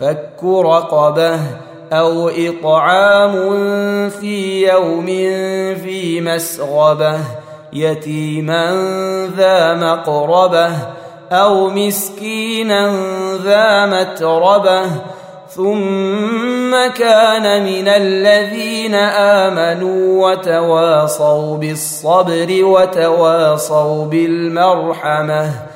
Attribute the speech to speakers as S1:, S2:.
S1: فك رقبه أو إطعام في يوم في مسغبه يتيما ذا مقربه أو مسكينا ذا متربه ثم كان من الذين آمنوا وتواصوا بالصبر وتواصوا بالمرحمة.